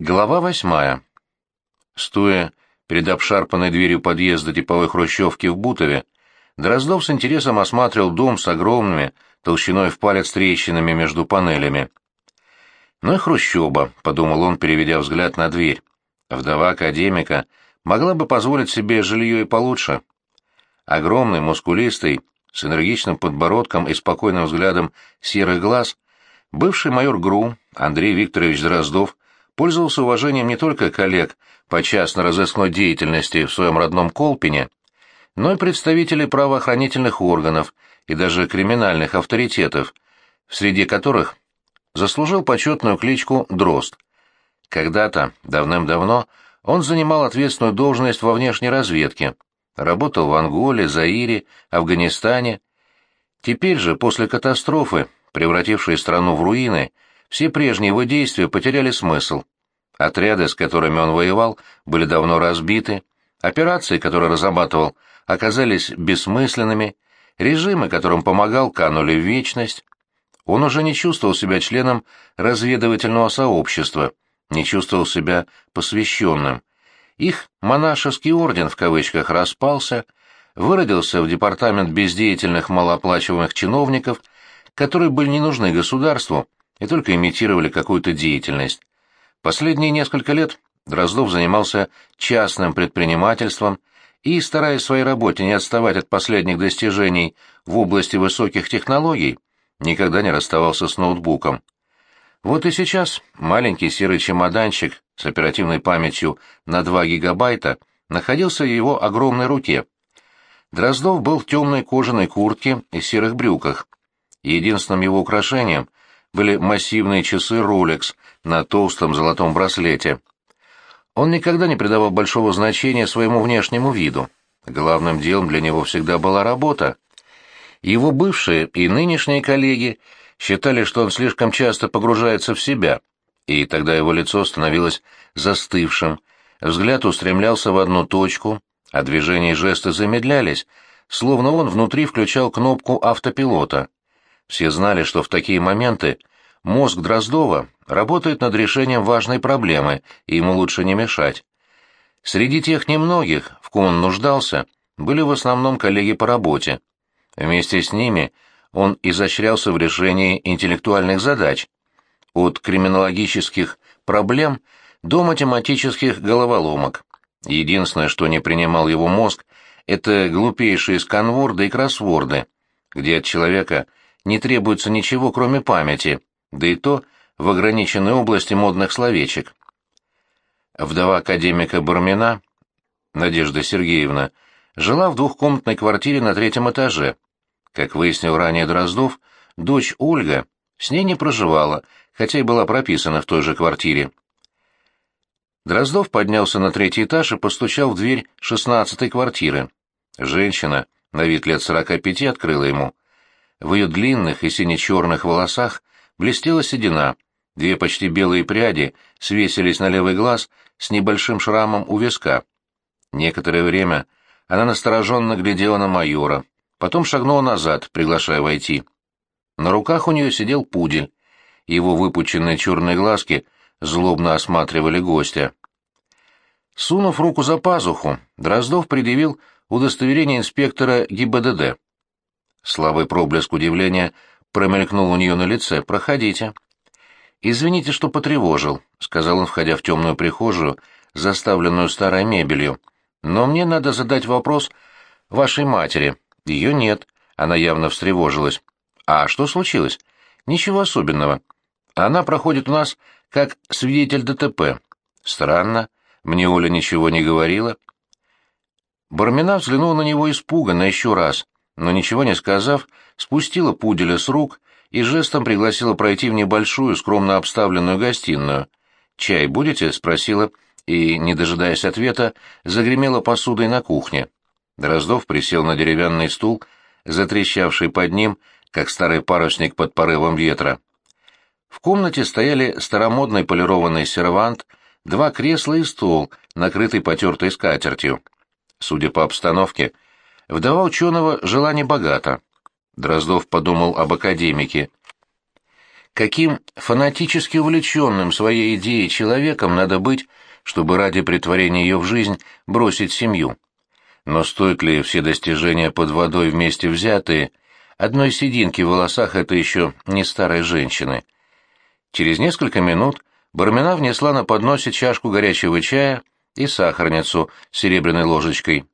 Глава восьмая. Стоя перед обшарпанной дверью подъезда типовой хрущевки в Бутове, Дроздов с интересом осматривал дом с огромными, толщиной в палец трещинами между панелями. «Ну и хрущоба», — подумал он, переведя взгляд на дверь. Вдова академика могла бы позволить себе жилье и получше. Огромный, мускулистый, с энергичным подбородком и спокойным взглядом серых глаз, бывший майор ГРУ Андрей Викторович Дроздов пользовался уважением не только коллег по частно-розыскной деятельности в своем родном Колпине, но и представителей правоохранительных органов и даже криминальных авторитетов, среди которых заслужил почетную кличку «Дрозд». Когда-то, давным-давно, он занимал ответственную должность во внешней разведке, работал в Анголе, Заире, Афганистане. Теперь же, после катастрофы, превратившей страну в руины, все прежние его действия потеряли смысл. Отряды, с которыми он воевал, были давно разбиты, операции, которые разрабатывал, оказались бессмысленными, режимы, которым помогал, канули в вечность. Он уже не чувствовал себя членом разведывательного сообщества, не чувствовал себя посвященным. Их «монашеский орден» в кавычках распался, выродился в департамент бездеятельных малооплачиваемых чиновников, которые были не нужны государству, и только имитировали какую-то деятельность. Последние несколько лет Дроздов занимался частным предпринимательством и, стараясь в своей работе не отставать от последних достижений в области высоких технологий, никогда не расставался с ноутбуком. Вот и сейчас маленький серый чемоданчик с оперативной памятью на 2 гигабайта находился в его огромной руке. Дроздов был в темной кожаной куртке и серых брюках. Единственным его украшением были массивные часы Rolex на толстом золотом браслете. Он никогда не придавал большого значения своему внешнему виду. Главным делом для него всегда была работа. Его бывшие и нынешние коллеги считали, что он слишком часто погружается в себя, и тогда его лицо становилось застывшим, взгляд устремлялся в одну точку, а движения и жесты замедлялись, словно он внутри включал кнопку автопилота. Все знали, что в такие моменты мозг Дроздова работает над решением важной проблемы, и ему лучше не мешать. Среди тех немногих, в ком он нуждался, были в основном коллеги по работе. Вместе с ними он изощрялся в решении интеллектуальных задач, от криминологических проблем до математических головоломок. Единственное, что не принимал его мозг, это глупейшие сканворды и кроссворды, где от человека – не требуется ничего, кроме памяти, да и то в ограниченной области модных словечек. Вдова академика Бармина, Надежда Сергеевна, жила в двухкомнатной квартире на третьем этаже. Как выяснил ранее Дроздов, дочь Ольга с ней не проживала, хотя и была прописана в той же квартире. Дроздов поднялся на третий этаж и постучал в дверь шестнадцатой квартиры. Женщина, на вид лет сорока пяти, открыла ему. В ее длинных и сине-черных волосах блестела седина, две почти белые пряди свесились на левый глаз с небольшим шрамом у виска. Некоторое время она настороженно глядела на майора, потом шагнула назад, приглашая войти. На руках у нее сидел пудель, его выпученные черные глазки злобно осматривали гостя. Сунув руку за пазуху, Дроздов предъявил удостоверение инспектора ГИБДД. Слабый проблеск удивления промелькнул у нее на лице. «Проходите». «Извините, что потревожил», — сказал он, входя в темную прихожую, заставленную старой мебелью. «Но мне надо задать вопрос вашей матери. Ее нет». Она явно встревожилась. «А что случилось?» «Ничего особенного. Она проходит у нас как свидетель ДТП». «Странно. Мне Оля ничего не говорила». Бармина взглянул на него испуганно еще раз — но ничего не сказав, спустила пуделя с рук и жестом пригласила пройти в небольшую, скромно обставленную гостиную. «Чай будете?» — спросила, и, не дожидаясь ответа, загремела посудой на кухне. Дроздов присел на деревянный стул, затрещавший под ним, как старый парусник под порывом ветра. В комнате стояли старомодный полированный сервант, два кресла и стол, накрытый потертой скатертью. Судя по обстановке, — Вдова ученого жила небогато. Дроздов подумал об академике. каким фанатически увлеченным своей идеей человеком надо быть, чтобы ради притворения ее в жизнь бросить семью. Но стоит ли все достижения под водой вместе взятые, одной сединки в волосах это еще не старой женщины? Через несколько минут Бармина внесла на подносе чашку горячего чая и сахарницу с серебряной ложечкой.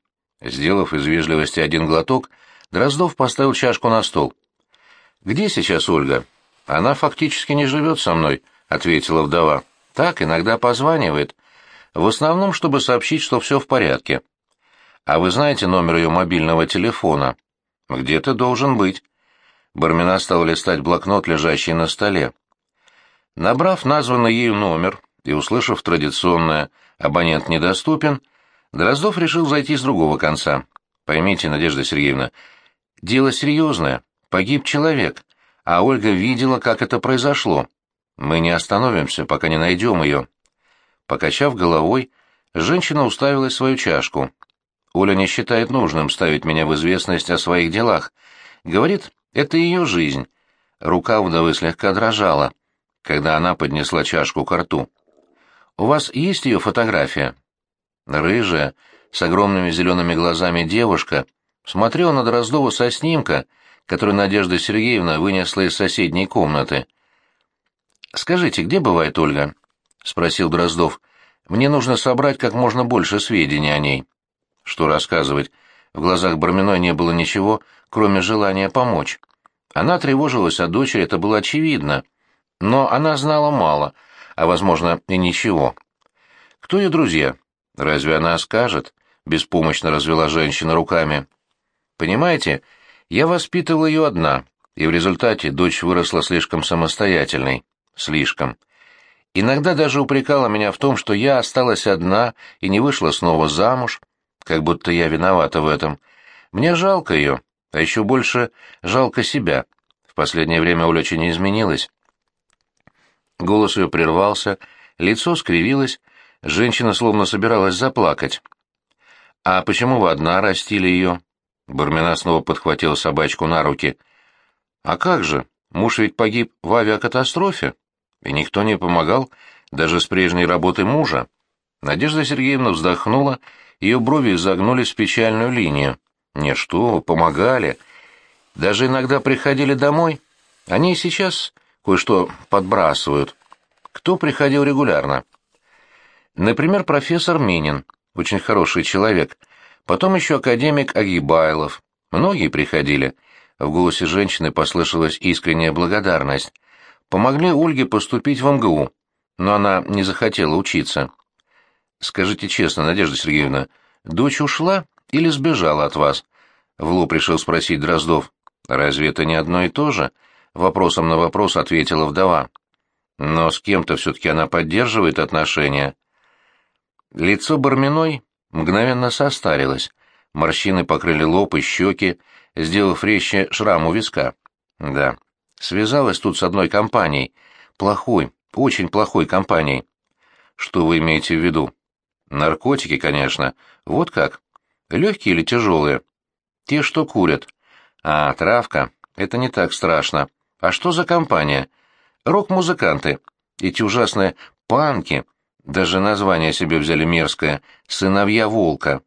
Сделав из вежливости один глоток, Дроздов поставил чашку на стол. «Где сейчас Ольга?» «Она фактически не живет со мной», — ответила вдова. «Так, иногда позванивает. В основном, чтобы сообщить, что все в порядке». «А вы знаете номер ее мобильного телефона?» «Где-то должен быть». Бармина стал листать блокнот, лежащий на столе. Набрав названный ею номер и услышав традиционное «абонент недоступен», Дроздов решил зайти с другого конца. «Поймите, Надежда Сергеевна, дело серьезное. Погиб человек а Ольга видела, как это произошло. Мы не остановимся, пока не найдем ее. Покачав головой, женщина уставилась свою чашку. Оля не считает нужным ставить меня в известность о своих делах. Говорит, это ее жизнь. Рука вдовы слегка дрожала, когда она поднесла чашку к рту. «У вас есть ее фотография?» Рыжая, с огромными зелеными глазами девушка смотрела на Дроздова со снимка, который Надежда Сергеевна вынесла из соседней комнаты. «Скажите, где бывает Ольга?» — спросил Дроздов. «Мне нужно собрать как можно больше сведений о ней». Что рассказывать? В глазах Барминой не было ничего, кроме желания помочь. Она тревожилась о дочери, это было очевидно. Но она знала мало, а, возможно, и ничего. «Кто ее друзья?» «Разве она скажет?» — беспомощно развела женщина руками. «Понимаете, я воспитывала ее одна, и в результате дочь выросла слишком самостоятельной. Слишком. Иногда даже упрекала меня в том, что я осталась одна и не вышла снова замуж, как будто я виновата в этом. Мне жалко ее, а еще больше жалко себя. В последнее время Оля очень изменилась. Голос ее прервался, лицо скривилось, женщина словно собиралась заплакать. «А почему вы одна растили ее?» Бармина снова подхватил собачку на руки. «А как же? Муж ведь погиб в авиакатастрофе, и никто не помогал, даже с прежней работы мужа». Надежда Сергеевна вздохнула, ее брови изогнулись в печальную линию. «Не что, помогали. Даже иногда приходили домой. Они сейчас кое-что подбрасывают. Кто приходил регулярно?» Например, профессор Минин, очень хороший человек, Потом еще академик Агибайлов. Многие приходили. В голосе женщины послышалась искренняя благодарность. Помогли Ольге поступить в МГУ, но она не захотела учиться. «Скажите честно, Надежда Сергеевна, дочь ушла или сбежала от вас?» В лоб решил спросить Дроздов. «Разве это не одно и то же?» Вопросом на вопрос ответила вдова. «Но с кем-то все-таки она поддерживает отношения». Лицо Барминой мгновенно состарилась. Морщины покрыли лоб и щеки, сделав резче шрам у виска. Да, связалась тут с одной компанией. Плохой, очень плохой компанией. Что вы имеете в виду? Наркотики, конечно. Вот как? Легкие или тяжелые? Те, что курят. А, травка. Это не так страшно. А что за компания? Рок-музыканты. Эти ужасные панки — даже название себе взяли мерзкое «Сыновья волка».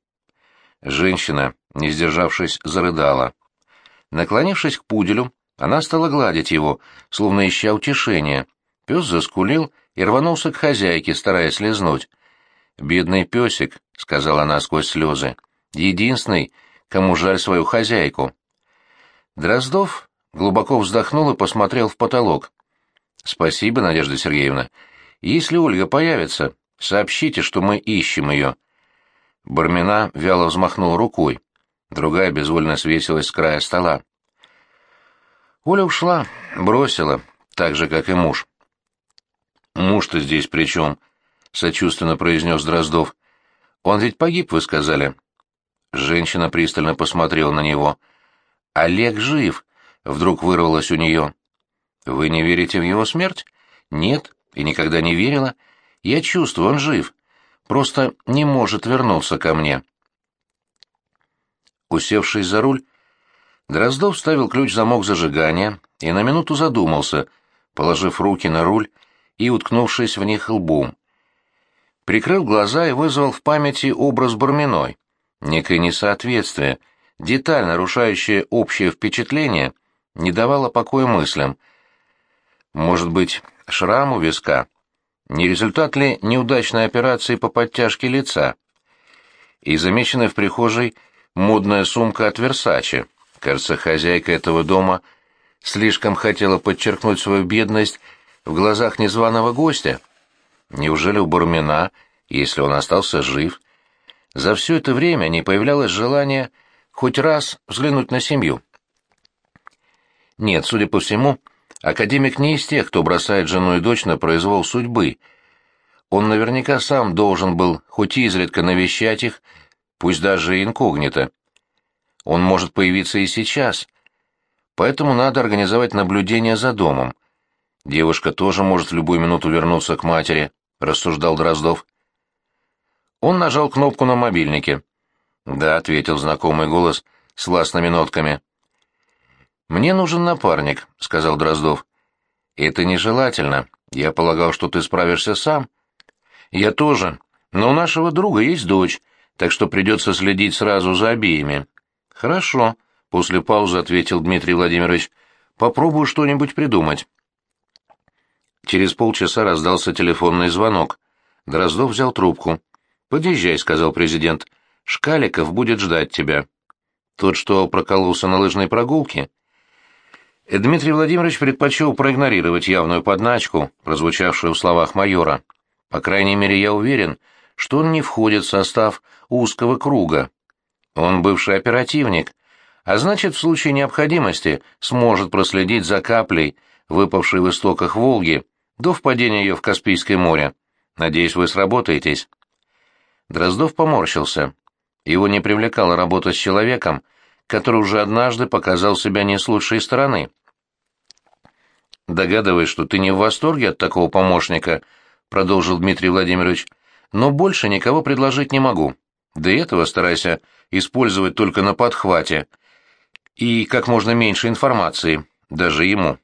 Женщина, не сдержавшись, зарыдала. Наклонившись к пуделю, она стала гладить его, словно ища утешения. Пес заскулил и рванулся к хозяйке, стараясь лизнуть. «Бедный песик», — сказала она сквозь слезы, — «единственный, кому жаль свою хозяйку». Дроздов глубоко вздохнул и посмотрел в потолок. «Спасибо, Надежда Сергеевна. Если Ольга появится, сообщите, что мы ищем ее». Бармина вяло взмахнула рукой. Другая безвольно свесилась с края стола. Оля ушла, бросила, так же, как и муж. «Муж-то здесь при чем?» — сочувственно произнес Дроздов. «Он ведь погиб, вы сказали». Женщина пристально посмотрела на него. «Олег жив!» — вдруг вырвалось у нее. «Вы не верите в его смерть?» «Нет и никогда не верила. Я чувствую, он жив. Просто не может вернуться ко мне. Усевшись за руль, Дроздов вставил ключ в замок зажигания и на минуту задумался, положив руки на руль и уткнувшись в них лбом. Прикрыл глаза и вызвал в памяти образ Барминой. Некое несоответствие, деталь, нарушающая общее впечатление, не давало покоя мыслям. Может быть, шрам у виска? Не результат ли неудачной операции по подтяжке лица? И замеченная в прихожей модная сумка от Версачи. Кажется, хозяйка этого дома слишком хотела подчеркнуть свою бедность в глазах незваного гостя. Неужели у Бармина, если он остался жив, за все это время не появлялось желания хоть раз взглянуть на семью? Нет, судя по всему, академик не из тех, кто бросает жену и дочь на произвол судьбы. Он наверняка сам должен был хоть изредка навещать их, пусть даже инкогнито. Он может появиться и сейчас. Поэтому надо организовать наблюдение за домом. Девушка тоже может в любую минуту вернуться к матери, рассуждал Дроздов. Он нажал кнопку на мобильнике. «Да», — ответил знакомый голос с властными нотками. «Мне нужен напарник», — сказал Дроздов. «Это нежелательно. Я полагал, что ты справишься сам». «Я тоже. Но у нашего друга есть дочь, так что придется следить сразу за обеими». «Хорошо», — после паузы ответил Дмитрий Владимирович. «Попробую что-нибудь придумать». Через полчаса раздался телефонный звонок. Дроздов взял трубку. «Подъезжай», — сказал президент. «Шкаликов будет ждать тебя». Тот, что прокололся на лыжной прогулке. Дмитрий Владимирович предпочел проигнорировать явную подначку, прозвучавшую в словах майора. По крайней мере, я уверен, что он не входит в состав узкого круга. Он бывший оперативник, а значит, в случае необходимости сможет проследить за каплей, выпавшей в истоках Волги, до впадения ее в Каспийское море. Надеюсь, вы сработаетесь. Дроздов поморщился. Его не привлекала работа с человеком, который уже однажды показал себя не с лучшей стороны. «Догадываюсь, что ты не в восторге от такого помощника», — продолжил Дмитрий Владимирович, — «но больше никого предложить не могу. До этого старайся использовать только на подхвате и как можно меньше информации, даже ему».